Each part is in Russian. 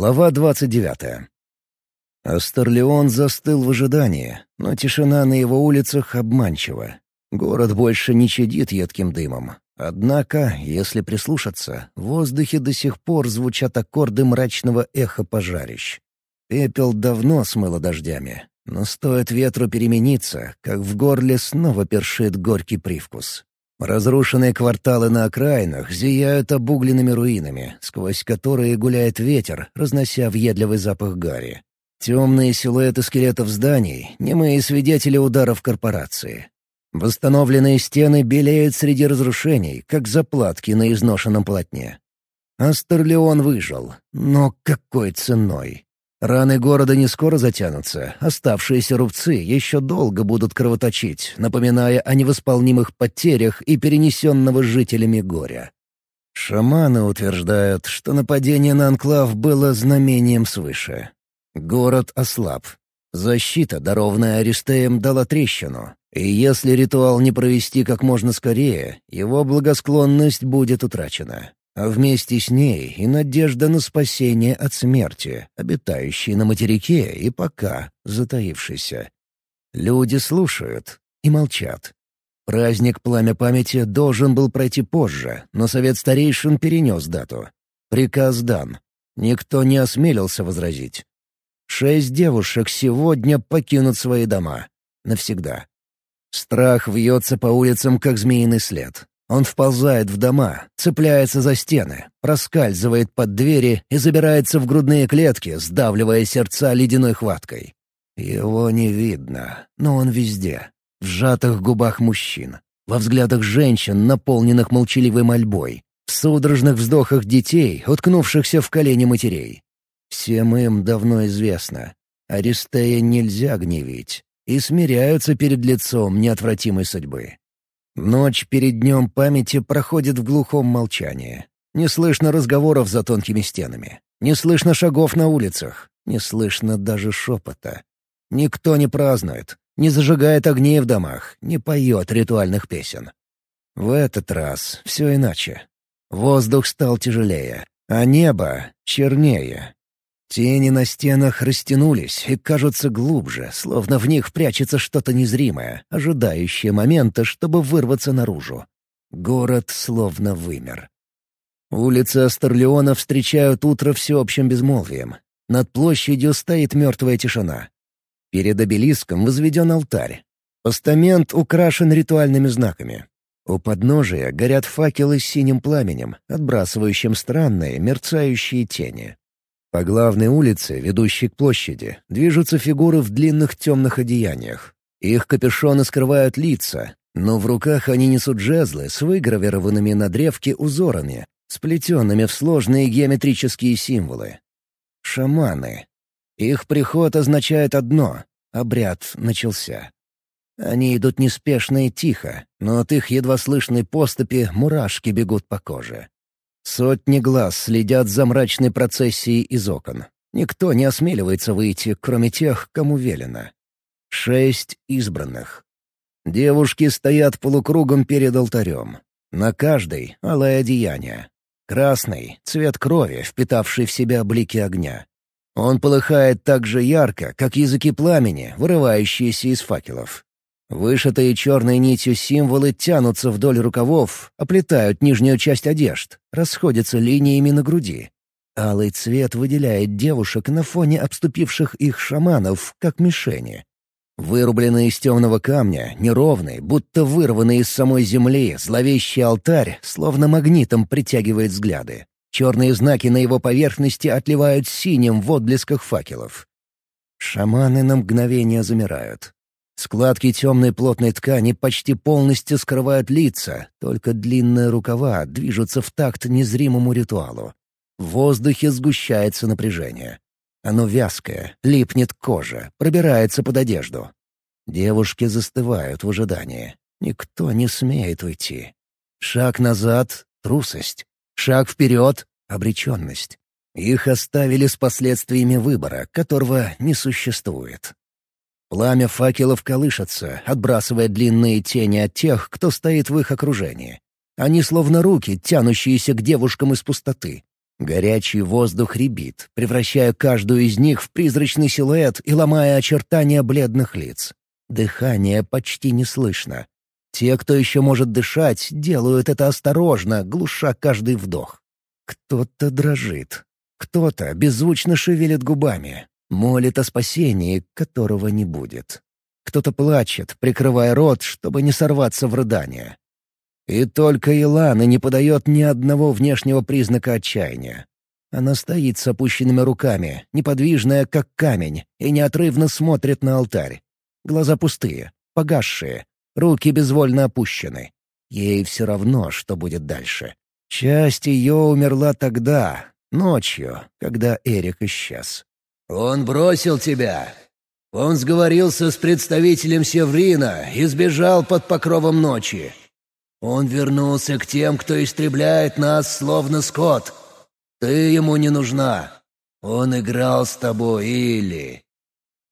Глава двадцать девятая. Астерлеон застыл в ожидании, но тишина на его улицах обманчива. Город больше не чадит едким дымом. Однако, если прислушаться, в воздухе до сих пор звучат аккорды мрачного эха пожарищ. Пепел давно смыло дождями, но стоит ветру перемениться, как в горле снова першит горький привкус. Разрушенные кварталы на окраинах зияют обугленными руинами, сквозь которые гуляет ветер, разнося въедливый запах гари. Темные силуэты скелетов зданий — немые свидетели ударов корпорации. Восстановленные стены белеют среди разрушений, как заплатки на изношенном полотне. Астерлеон выжил, но какой ценой? Раны города не скоро затянутся, оставшиеся рубцы еще долго будут кровоточить, напоминая о невосполнимых потерях и перенесенного жителями горя. Шаманы утверждают, что нападение на Анклав было знамением свыше. Город ослаб. Защита, дарованная Аристеем, дала трещину, и если ритуал не провести как можно скорее, его благосклонность будет утрачена а вместе с ней и надежда на спасение от смерти, обитающей на материке и пока затаившейся. Люди слушают и молчат. Праздник «Пламя памяти» должен был пройти позже, но Совет Старейшин перенес дату. Приказ дан. Никто не осмелился возразить. Шесть девушек сегодня покинут свои дома. Навсегда. Страх вьется по улицам, как змеиный след. Он вползает в дома, цепляется за стены, проскальзывает под двери и забирается в грудные клетки, сдавливая сердца ледяной хваткой. Его не видно, но он везде. В сжатых губах мужчин, во взглядах женщин, наполненных молчаливой мольбой, в судорожных вздохах детей, уткнувшихся в колени матерей. Всем им давно известно. Аристея нельзя гневить, и смиряются перед лицом неотвратимой судьбы. Ночь перед днем памяти проходит в глухом молчании. Не слышно разговоров за тонкими стенами. Не слышно шагов на улицах. Не слышно даже шепота. Никто не празднует, не зажигает огней в домах, не поет ритуальных песен. В этот раз все иначе. Воздух стал тяжелее, а небо — чернее, Тени на стенах растянулись и кажутся глубже, словно в них прячется что-то незримое, ожидающее момента, чтобы вырваться наружу. Город словно вымер. Улицы Астерлеона встречают утро всеобщим безмолвием. Над площадью стоит мертвая тишина. Перед обелиском возведен алтарь. Постамент украшен ритуальными знаками. У подножия горят факелы с синим пламенем, отбрасывающим странные мерцающие тени. По главной улице, ведущей к площади, движутся фигуры в длинных темных одеяниях. Их капюшоны скрывают лица, но в руках они несут жезлы с выгравированными на древке узорами, сплетенными в сложные геометрические символы. Шаманы. Их приход означает одно — обряд начался. Они идут неспешно и тихо, но от их едва слышной поступи мурашки бегут по коже. Сотни глаз следят за мрачной процессией из окон. Никто не осмеливается выйти, кроме тех, кому велено. Шесть избранных. Девушки стоят полукругом перед алтарем. На каждой — алое одеяние. Красный — цвет крови, впитавший в себя блики огня. Он полыхает так же ярко, как языки пламени, вырывающиеся из факелов. Вышитые черной нитью символы тянутся вдоль рукавов, оплетают нижнюю часть одежд, расходятся линиями на груди. Алый цвет выделяет девушек на фоне обступивших их шаманов, как мишени. Вырубленный из темного камня, неровный, будто вырванный из самой земли, зловещий алтарь словно магнитом притягивает взгляды. Черные знаки на его поверхности отливают синим в отблесках факелов. Шаманы на мгновение замирают, Складки темной плотной ткани почти полностью скрывают лица, только длинные рукава движутся в такт незримому ритуалу. В воздухе сгущается напряжение. Оно вязкое, липнет к коже, пробирается под одежду. Девушки застывают в ожидании. Никто не смеет уйти. Шаг назад — трусость. Шаг вперед — обреченность. Их оставили с последствиями выбора, которого не существует. Пламя факелов колышется, отбрасывая длинные тени от тех, кто стоит в их окружении. Они словно руки, тянущиеся к девушкам из пустоты. Горячий воздух рябит, превращая каждую из них в призрачный силуэт и ломая очертания бледных лиц. Дыхание почти не слышно. Те, кто еще может дышать, делают это осторожно, глуша каждый вдох. Кто-то дрожит. Кто-то беззвучно шевелит губами, молит о спасении, которого не будет. Кто-то плачет, прикрывая рот, чтобы не сорваться в рыдание. И только Илана не подает ни одного внешнего признака отчаяния. Она стоит с опущенными руками, неподвижная, как камень, и неотрывно смотрит на алтарь. Глаза пустые, погасшие, руки безвольно опущены. Ей все равно, что будет дальше. Часть ее умерла тогда, ночью, когда Эрик исчез. «Он бросил тебя. Он сговорился с представителем Севрина и сбежал под покровом ночи. Он вернулся к тем, кто истребляет нас, словно скот. Ты ему не нужна. Он играл с тобой, Или...»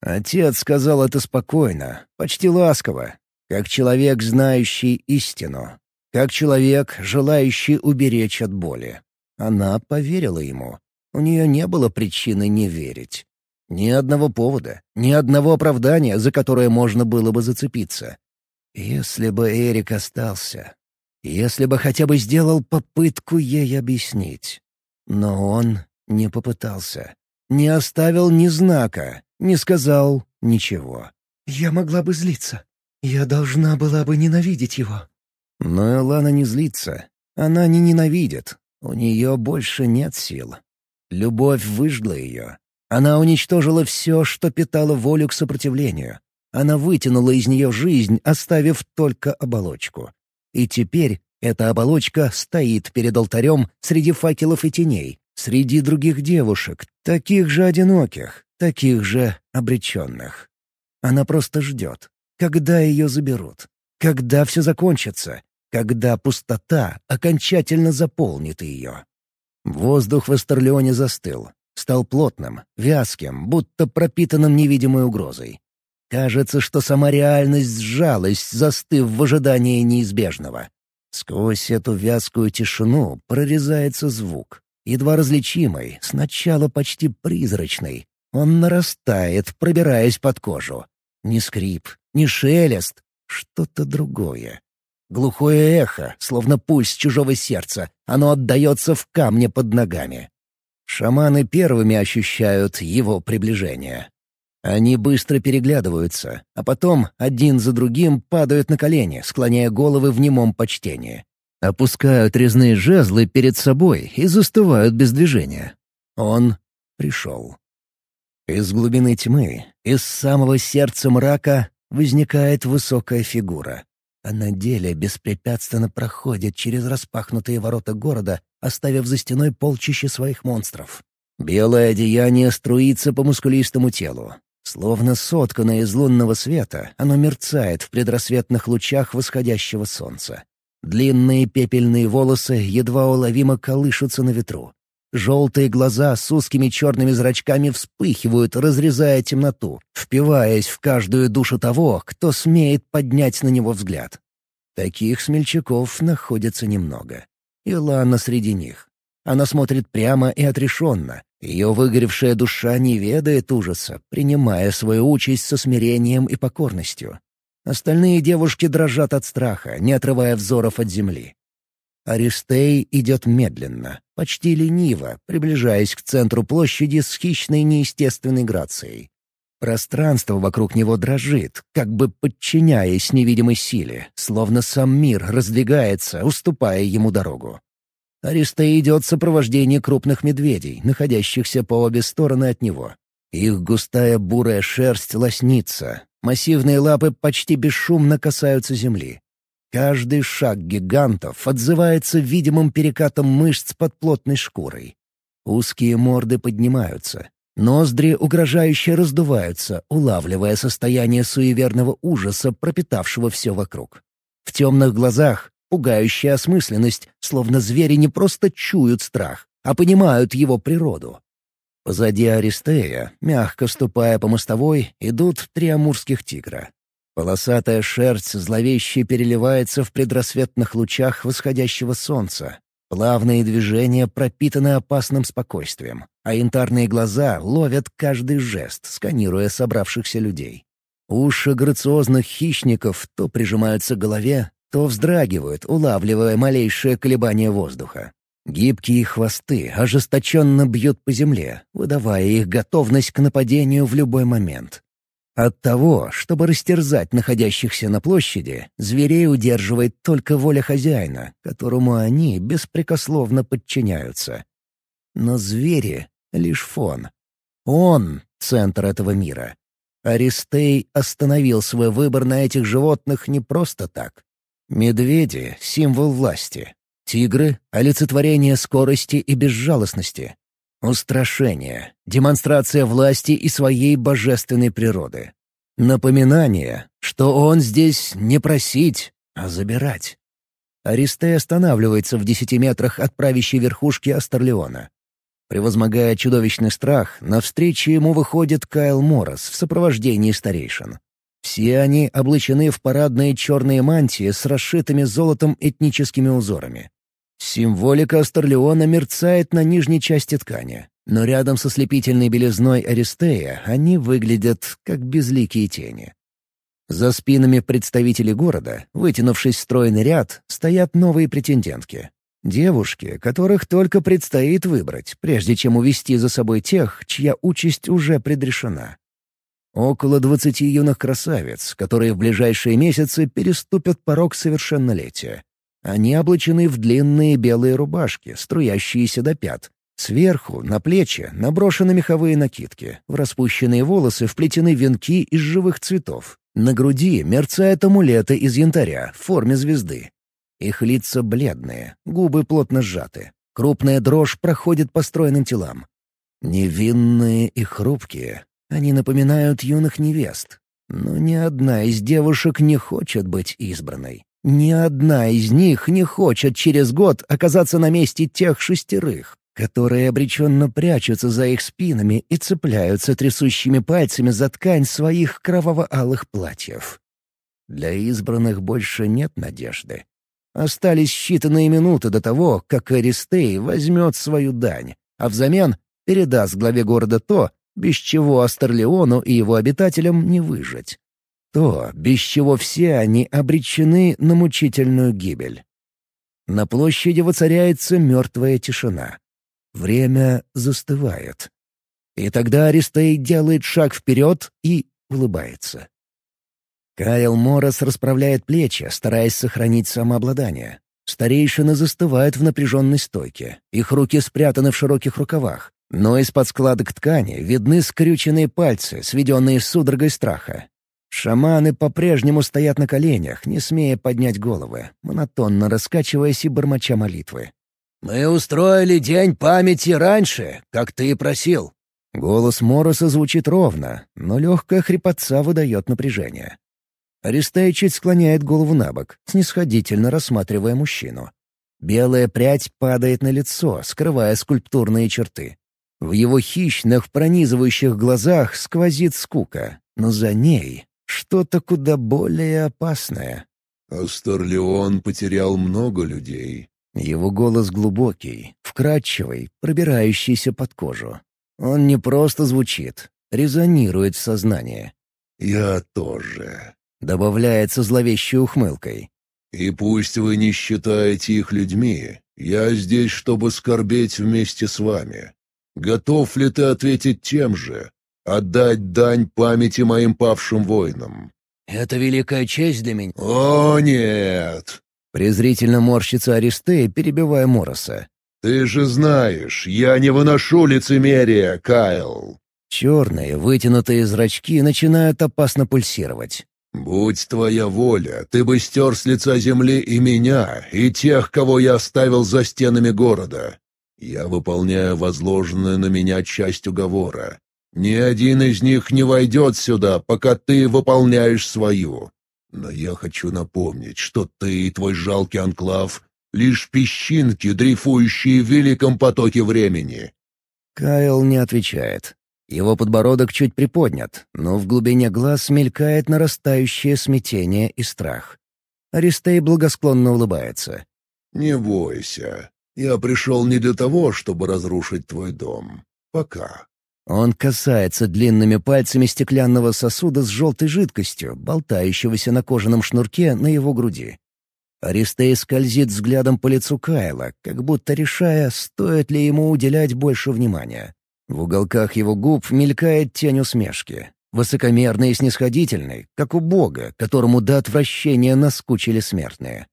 Отец сказал это спокойно, почти ласково, как человек, знающий истину, как человек, желающий уберечь от боли. Она поверила ему. У нее не было причины не верить. Ни одного повода, ни одного оправдания, за которое можно было бы зацепиться. Если бы Эрик остался, если бы хотя бы сделал попытку ей объяснить. Но он не попытался. Не оставил ни знака, не сказал ничего. «Я могла бы злиться. Я должна была бы ненавидеть его». Но Элана не злится. Она не ненавидит. У нее больше нет сил. Любовь выжгла ее. Она уничтожила все, что питало волю к сопротивлению. Она вытянула из нее жизнь, оставив только оболочку. И теперь эта оболочка стоит перед алтарем среди факелов и теней, среди других девушек, таких же одиноких, таких же обреченных. Она просто ждет, когда ее заберут, когда все закончится, когда пустота окончательно заполнит ее. Воздух в Эстерлеоне застыл, стал плотным, вязким, будто пропитанным невидимой угрозой. Кажется, что сама реальность сжалась, застыв в ожидании неизбежного. Сквозь эту вязкую тишину прорезается звук, едва различимый, сначала почти призрачный. Он нарастает, пробираясь под кожу. Ни скрип, ни шелест, что-то другое. Глухое эхо, словно пульс чужого сердца, оно отдается в камне под ногами. Шаманы первыми ощущают его приближение. Они быстро переглядываются, а потом один за другим падают на колени, склоняя головы в немом почтении. Опускают резные жезлы перед собой и застывают без движения. Он пришел. Из глубины тьмы, из самого сердца мрака, возникает высокая фигура. А на деле беспрепятственно проходит через распахнутые ворота города, оставив за стеной полчища своих монстров. Белое одеяние струится по мускулистому телу, Словно сотканное из лунного света, оно мерцает в предрассветных лучах восходящего солнца. Длинные пепельные волосы едва уловимо колышутся на ветру. Желтые глаза с узкими черными зрачками вспыхивают, разрезая темноту, впиваясь в каждую душу того, кто смеет поднять на него взгляд. Таких смельчаков находится немного. И Лана среди них. Она смотрит прямо и отрешенно, ее выгоревшая душа не ведает ужаса, принимая свою участь со смирением и покорностью. Остальные девушки дрожат от страха, не отрывая взоров от земли. Аристей идет медленно, почти лениво, приближаясь к центру площади с хищной неестественной грацией. Пространство вокруг него дрожит, как бы подчиняясь невидимой силе, словно сам мир раздвигается, уступая ему дорогу. Аристей идет в сопровождении крупных медведей, находящихся по обе стороны от него. Их густая бурая шерсть лоснится, массивные лапы почти бесшумно касаются земли. Каждый шаг гигантов отзывается видимым перекатом мышц под плотной шкурой. Узкие морды поднимаются. Ноздри угрожающе раздуваются, улавливая состояние суеверного ужаса, пропитавшего все вокруг. В темных глазах Пугающая осмысленность, словно звери не просто чуют страх, а понимают его природу. Позади Аристея, мягко ступая по мостовой, идут три амурских тигра. Полосатая шерсть зловеще переливается в предрассветных лучах восходящего солнца. Плавные движения пропитаны опасным спокойствием, а янтарные глаза ловят каждый жест, сканируя собравшихся людей. Уши грациозных хищников то прижимаются к голове, то вздрагивают, улавливая малейшее колебание воздуха. Гибкие хвосты ожесточенно бьют по земле, выдавая их готовность к нападению в любой момент. От того, чтобы растерзать находящихся на площади, зверей удерживает только воля хозяина, которому они беспрекословно подчиняются. Но звери — лишь фон. Он — центр этого мира. Аристей остановил свой выбор на этих животных не просто так. Медведи — символ власти. Тигры — олицетворение скорости и безжалостности. Устрашение, демонстрация власти и своей божественной природы. Напоминание, что он здесь не просить, а забирать. Аристей останавливается в десяти метрах от правящей верхушки Астерлеона. Превозмогая чудовищный страх, навстречу ему выходит Кайл Моррос в сопровождении старейшин. Все они облачены в парадные черные мантии с расшитыми золотом этническими узорами. Символика Астерлеона мерцает на нижней части ткани, но рядом со слепительной белизной Аристея они выглядят как безликие тени. За спинами представителей города, вытянувшись в стройный ряд, стоят новые претендентки. Девушки, которых только предстоит выбрать, прежде чем увести за собой тех, чья участь уже предрешена. Около двадцати юных красавиц, которые в ближайшие месяцы переступят порог совершеннолетия. Они облачены в длинные белые рубашки, струящиеся до пят. Сверху, на плечи, наброшены меховые накидки, в распущенные волосы вплетены венки из живых цветов. На груди мерцают амулеты из янтаря в форме звезды. Их лица бледные, губы плотно сжаты. Крупная дрожь проходит по стройным телам. Невинные и хрупкие, они напоминают юных невест. Но ни одна из девушек не хочет быть избранной. Ни одна из них не хочет через год оказаться на месте тех шестерых, которые обреченно прячутся за их спинами и цепляются трясущими пальцами за ткань своих кроваво-алых платьев. Для избранных больше нет надежды. Остались считанные минуты до того, как Аристей возьмет свою дань, а взамен передаст главе города то, без чего Астерлеону и его обитателям не выжить. То, без чего все они обречены на мучительную гибель. На площади воцаряется мертвая тишина. Время застывает. И тогда Аристей делает шаг вперед и улыбается. Кайл Морос расправляет плечи, стараясь сохранить самообладание. Старейшины застывают в напряженной стойке. Их руки спрятаны в широких рукавах. Но из-под складок ткани видны скрюченные пальцы, сведенные судорогой страха. Шаманы по-прежнему стоят на коленях, не смея поднять головы, монотонно раскачиваясь и бормоча молитвы. «Мы устроили день памяти раньше, как ты и просил». Голос Мороса звучит ровно, но легкая хрипотца выдает напряжение. Аристей чуть склоняет голову на бок, снисходительно рассматривая мужчину. Белая прядь падает на лицо, скрывая скульптурные черты. В его хищных, пронизывающих глазах сквозит скука, но за ней что-то куда более опасное. «Астерлеон потерял много людей». Его голос глубокий, вкрадчивый, пробирающийся под кожу. Он не просто звучит, резонирует в сознании. «Я тоже», — добавляется зловещей ухмылкой. «И пусть вы не считаете их людьми, я здесь, чтобы скорбеть вместе с вами. Готов ли ты ответить тем же? Отдать дань памяти моим павшим воинам?» «Это великая честь для меня». «О, нет!» Презрительно морщится Аристей, перебивая Мороса. «Ты же знаешь, я не выношу лицемерия, Кайл!» Черные, вытянутые зрачки начинают опасно пульсировать. «Будь твоя воля, ты бы стер с лица земли и меня, и тех, кого я оставил за стенами города. Я выполняю возложенную на меня часть уговора. Ни один из них не войдет сюда, пока ты выполняешь свою. Но я хочу напомнить, что ты и твой жалкий анклав — лишь песчинки, дрейфующие в великом потоке времени». Кайл не отвечает. Его подбородок чуть приподнят, но в глубине глаз мелькает нарастающее смятение и страх. Аристей благосклонно улыбается. «Не бойся. Я пришел не для того, чтобы разрушить твой дом. Пока». Он касается длинными пальцами стеклянного сосуда с желтой жидкостью, болтающегося на кожаном шнурке на его груди. Аристей скользит взглядом по лицу Кайла, как будто решая, стоит ли ему уделять больше внимания. В уголках его губ мелькает тень усмешки. Высокомерный и снисходительный, как у Бога, которому до отвращения наскучили смертные.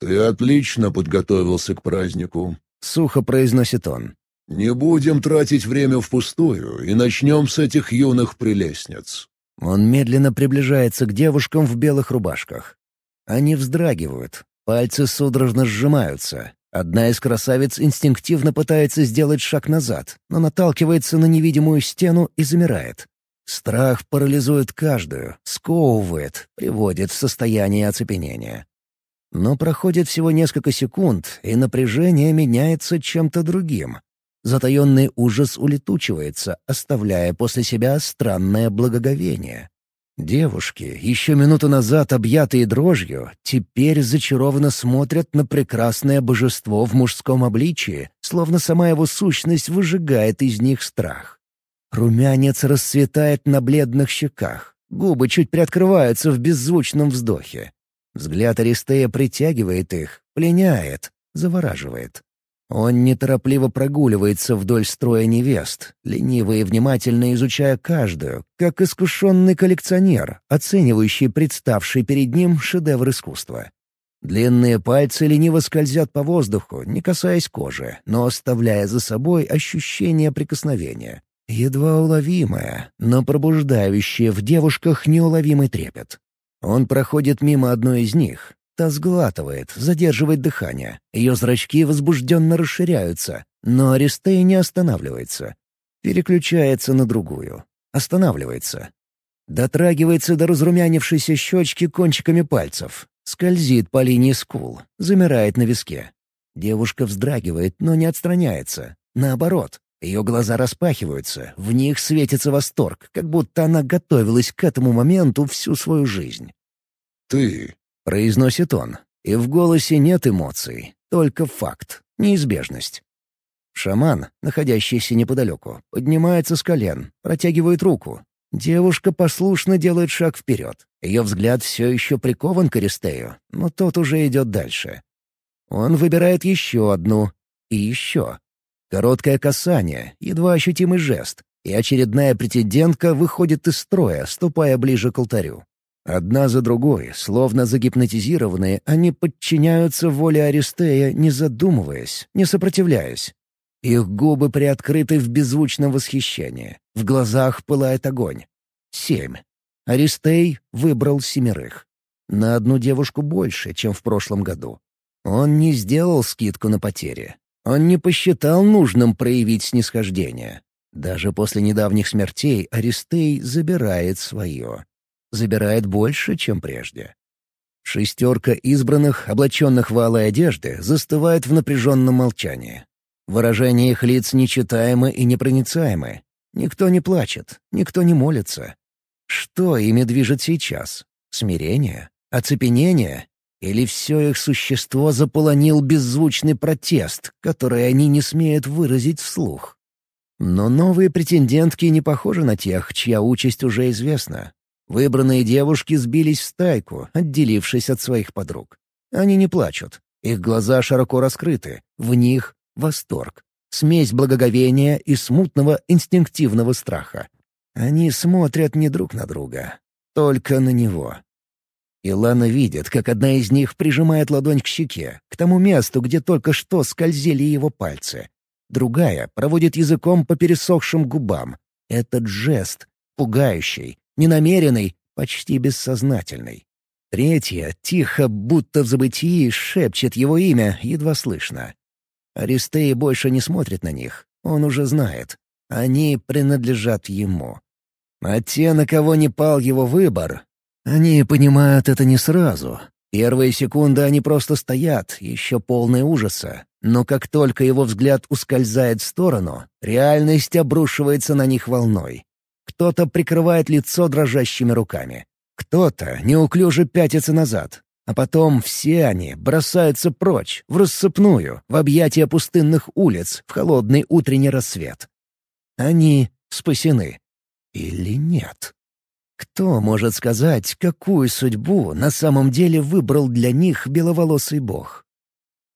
«Ты отлично подготовился к празднику», — сухо произносит он. «Не будем тратить время впустую и начнем с этих юных прелестниц». Он медленно приближается к девушкам в белых рубашках. Они вздрагивают, пальцы судорожно сжимаются. Одна из красавиц инстинктивно пытается сделать шаг назад, но наталкивается на невидимую стену и замирает. Страх парализует каждую, сковывает, приводит в состояние оцепенения. Но проходит всего несколько секунд, и напряжение меняется чем-то другим. Затаенный ужас улетучивается, оставляя после себя странное благоговение. Девушки, еще минуту назад объятые дрожью, теперь зачарованно смотрят на прекрасное божество в мужском обличии, словно сама его сущность выжигает из них страх. Румянец расцветает на бледных щеках, губы чуть приоткрываются в беззвучном вздохе. Взгляд Аристея притягивает их, пленяет, завораживает. Он неторопливо прогуливается вдоль строя невест, лениво и внимательно изучая каждую, как искушенный коллекционер, оценивающий представший перед ним шедевр искусства. Длинные пальцы лениво скользят по воздуху, не касаясь кожи, но оставляя за собой ощущение прикосновения. Едва уловимое, но пробуждающее в девушках неуловимый трепет. Он проходит мимо одной из них, Та сглатывает, задерживает дыхание. Ее зрачки возбужденно расширяются, но Аристей не останавливается. Переключается на другую. Останавливается. Дотрагивается до разрумянившейся щечки кончиками пальцев. Скользит по линии скул, замирает на виске. Девушка вздрагивает, но не отстраняется. Наоборот, ее глаза распахиваются, в них светится восторг, как будто она готовилась к этому моменту всю свою жизнь. «Ты Произносит он, и в голосе нет эмоций, только факт, неизбежность. Шаман, находящийся неподалеку, поднимается с колен, протягивает руку. Девушка послушно делает шаг вперед. Ее взгляд все еще прикован к Аристею, но тот уже идет дальше. Он выбирает еще одну и еще. Короткое касание, едва ощутимый жест, и очередная претендентка выходит из строя, ступая ближе к алтарю. Одна за другой, словно загипнотизированные, они подчиняются воле Аристея, не задумываясь, не сопротивляясь. Их губы приоткрыты в беззвучном восхищении. В глазах пылает огонь. Семь. Аристей выбрал семерых. На одну девушку больше, чем в прошлом году. Он не сделал скидку на потери. Он не посчитал нужным проявить снисхождение. Даже после недавних смертей Аристей забирает свое забирает больше, чем прежде. Шестерка избранных, облаченных в алой одежды, застывает в напряженном молчании. Выражения их лиц нечитаемы и непроницаемы. Никто не плачет, никто не молится. Что ими движет сейчас? Смирение? Оцепенение? Или все их существо заполонил беззвучный протест, который они не смеют выразить вслух? Но новые претендентки не похожи на тех, чья участь уже известна. Выбранные девушки сбились в стайку, отделившись от своих подруг. Они не плачут. Их глаза широко раскрыты. В них — восторг. Смесь благоговения и смутного инстинктивного страха. Они смотрят не друг на друга, только на него. Илана видит, как одна из них прижимает ладонь к щеке, к тому месту, где только что скользили его пальцы. Другая проводит языком по пересохшим губам. Этот жест, пугающий, ненамеренный, почти бессознательный. Третья, тихо, будто в забытии, шепчет его имя, едва слышно. Аристей больше не смотрит на них, он уже знает. Они принадлежат ему. А те, на кого не пал его выбор, они понимают это не сразу. Первые секунды они просто стоят, еще полные ужаса. Но как только его взгляд ускользает в сторону, реальность обрушивается на них волной. Кто-то прикрывает лицо дрожащими руками. Кто-то неуклюже пятится назад. А потом все они бросаются прочь, в рассыпную, в объятия пустынных улиц, в холодный утренний рассвет. Они спасены. Или нет? Кто может сказать, какую судьбу на самом деле выбрал для них беловолосый бог?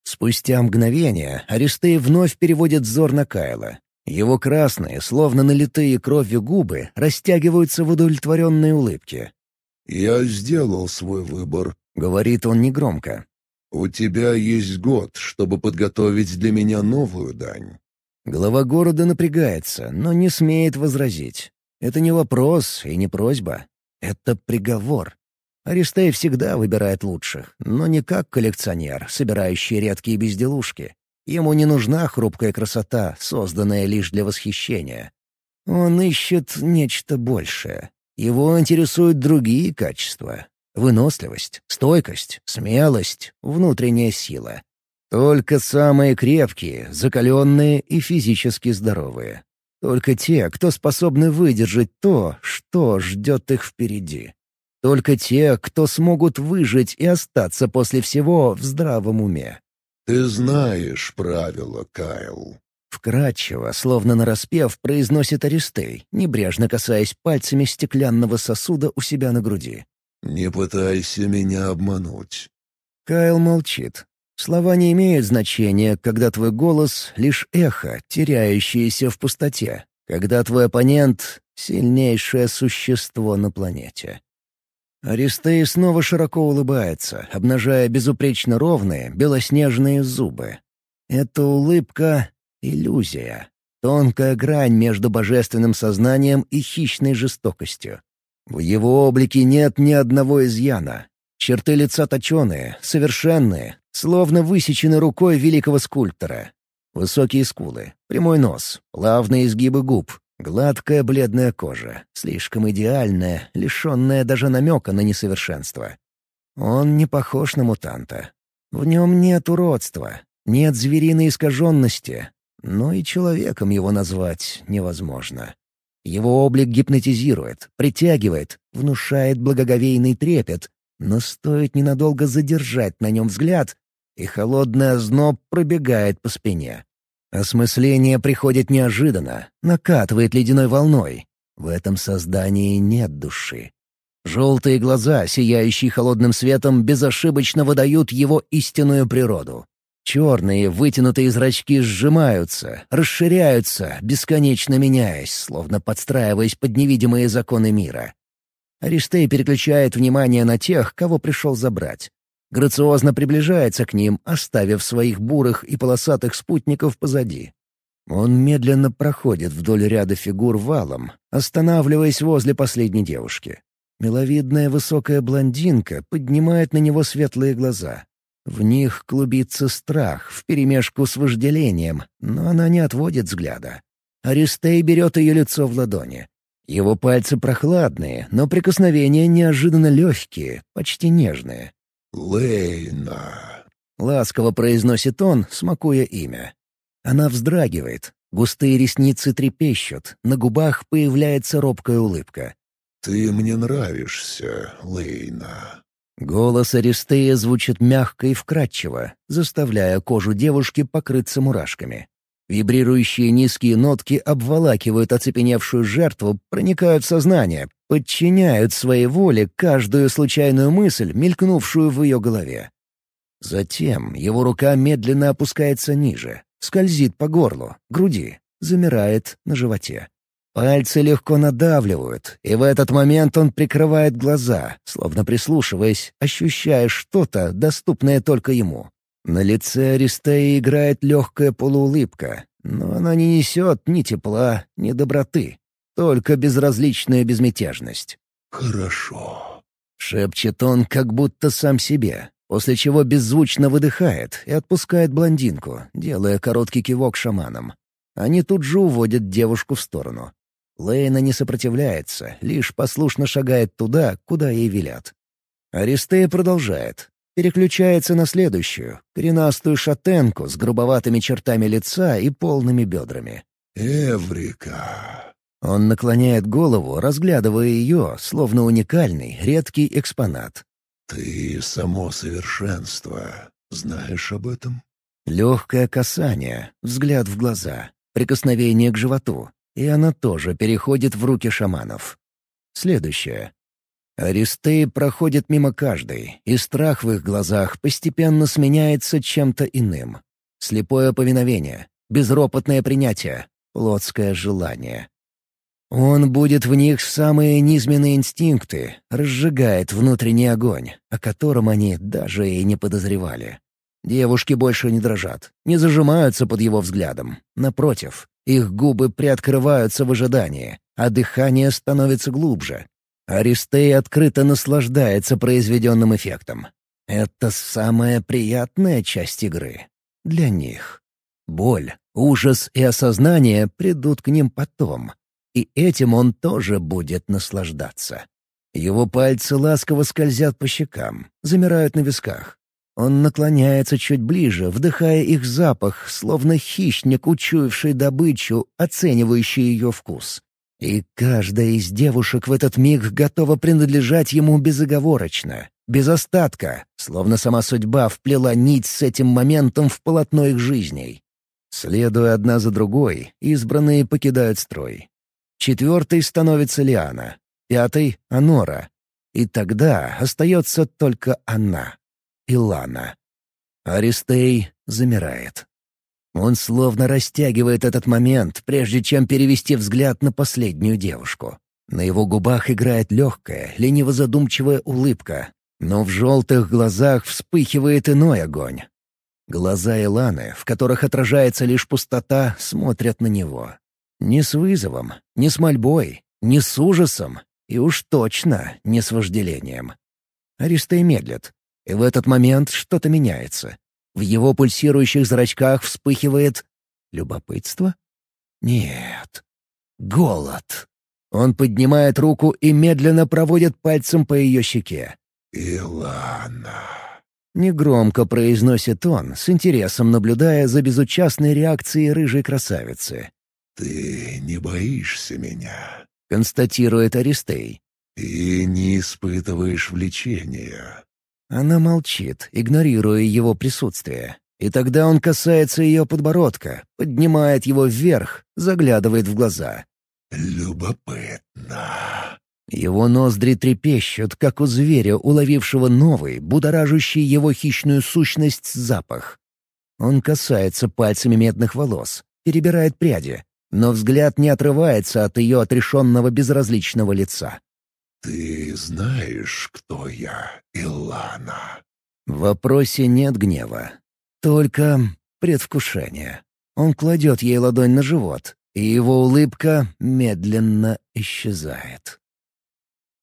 Спустя мгновение Аристей вновь переводит взор на Кайла. Его красные, словно налитые кровью губы, растягиваются в удовлетворенной улыбке. «Я сделал свой выбор», — говорит он негромко. «У тебя есть год, чтобы подготовить для меня новую дань». Глава города напрягается, но не смеет возразить. Это не вопрос и не просьба. Это приговор. Аристей всегда выбирает лучших, но не как коллекционер, собирающий редкие безделушки. Ему не нужна хрупкая красота, созданная лишь для восхищения. Он ищет нечто большее. Его интересуют другие качества. Выносливость, стойкость, смелость, внутренняя сила. Только самые крепкие, закаленные и физически здоровые. Только те, кто способны выдержать то, что ждет их впереди. Только те, кто смогут выжить и остаться после всего в здравом уме. «Ты знаешь правила, Кайл». Вкратчиво, словно нараспев, произносит Аристей, небрежно касаясь пальцами стеклянного сосуда у себя на груди. «Не пытайся меня обмануть». Кайл молчит. Слова не имеют значения, когда твой голос — лишь эхо, теряющееся в пустоте, когда твой оппонент — сильнейшее существо на планете. Аристей снова широко улыбается, обнажая безупречно ровные, белоснежные зубы. Эта улыбка — иллюзия, тонкая грань между божественным сознанием и хищной жестокостью. В его облике нет ни одного изъяна. Черты лица точеные, совершенные, словно высечены рукой великого скульптора. Высокие скулы, прямой нос, плавные изгибы губ, Гладкая бледная кожа, слишком идеальная, лишенная даже намека на несовершенство. Он не похож на мутанта. В нем нет уродства, нет звериной искаженности, но и человеком его назвать невозможно. Его облик гипнотизирует, притягивает, внушает благоговейный трепет, но стоит ненадолго задержать на нем взгляд, и холодный озноб пробегает по спине. Осмысление приходит неожиданно, накатывает ледяной волной. В этом создании нет души. Желтые глаза, сияющие холодным светом, безошибочно выдают его истинную природу. Черные, вытянутые зрачки сжимаются, расширяются, бесконечно меняясь, словно подстраиваясь под невидимые законы мира. Аристей переключает внимание на тех, кого пришел забрать грациозно приближается к ним, оставив своих бурых и полосатых спутников позади. Он медленно проходит вдоль ряда фигур валом, останавливаясь возле последней девушки. Миловидная высокая блондинка поднимает на него светлые глаза. В них клубится страх вперемешку с вожделением, но она не отводит взгляда. Аристей берет ее лицо в ладони. Его пальцы прохладные, но прикосновения неожиданно легкие, почти нежные. «Лейна», — ласково произносит он, смакуя имя. Она вздрагивает, густые ресницы трепещут, на губах появляется робкая улыбка. «Ты мне нравишься, Лейна». Голос Аристея звучит мягко и вкрадчиво, заставляя кожу девушки покрыться мурашками. Вибрирующие низкие нотки обволакивают оцепеневшую жертву, проникают в сознание, подчиняют своей воле каждую случайную мысль, мелькнувшую в ее голове. Затем его рука медленно опускается ниже, скользит по горлу, груди, замирает на животе. Пальцы легко надавливают, и в этот момент он прикрывает глаза, словно прислушиваясь, ощущая что-то, доступное только ему. На лице Аристея играет легкая полуулыбка, но она не несет ни тепла, ни доброты, только безразличная безмятежность. «Хорошо», — шепчет он как будто сам себе, после чего беззвучно выдыхает и отпускает блондинку, делая короткий кивок шаманам. Они тут же уводят девушку в сторону. Лейна не сопротивляется, лишь послушно шагает туда, куда ей велят. Аристея продолжает, Переключается на следующую, коренастую шатенку с грубоватыми чертами лица и полными бедрами. «Эврика!» Он наклоняет голову, разглядывая ее, словно уникальный, редкий экспонат. «Ты — само совершенство. Знаешь об этом?» Легкое касание, взгляд в глаза, прикосновение к животу, и она тоже переходит в руки шаманов. Следующее. Аристеи проходят мимо каждой, и страх в их глазах постепенно сменяется чем-то иным. Слепое повиновение, безропотное принятие, плотское желание. Он будет в них самые низменные инстинкты, разжигает внутренний огонь, о котором они даже и не подозревали. Девушки больше не дрожат, не зажимаются под его взглядом. Напротив, их губы приоткрываются в ожидании, а дыхание становится глубже. Аристей открыто наслаждается произведенным эффектом. Это самая приятная часть игры. Для них. Боль, ужас и осознание придут к ним потом, и этим он тоже будет наслаждаться. Его пальцы ласково скользят по щекам, замирают на висках. Он наклоняется чуть ближе, вдыхая их запах, словно хищник, учуявший добычу, оценивающий ее вкус. И каждая из девушек в этот миг готова принадлежать ему безоговорочно, без остатка, словно сама судьба вплела нить с этим моментом в полотно их жизней. Следуя одна за другой, избранные покидают строй. Четвертой становится Лиана, пятой — Анора. И тогда остается только она, Илана. Аристей замирает. Он словно растягивает этот момент, прежде чем перевести взгляд на последнюю девушку. На его губах играет легкая, лениво-задумчивая улыбка, но в желтых глазах вспыхивает иной огонь. Глаза Иланы, в которых отражается лишь пустота, смотрят на него. Не с вызовом, не с мольбой, не с ужасом, и уж точно не с вожделением. Аристей медлит, и в этот момент что-то меняется. В его пульсирующих зрачках вспыхивает... любопытство? Нет. Голод. Он поднимает руку и медленно проводит пальцем по ее щеке. «Илана...» Негромко произносит он, с интересом наблюдая за безучастной реакцией рыжей красавицы. «Ты не боишься меня?» — констатирует Аристей. «И не испытываешь влечения?» Она молчит, игнорируя его присутствие. И тогда он касается ее подбородка, поднимает его вверх, заглядывает в глаза. «Любопытно». Его ноздри трепещут, как у зверя, уловившего новый, будоражащий его хищную сущность запах. Он касается пальцами медных волос, перебирает пряди, но взгляд не отрывается от ее отрешенного безразличного лица. «Ты знаешь, кто я, Илана?» В вопросе нет гнева, только предвкушение. Он кладет ей ладонь на живот, и его улыбка медленно исчезает.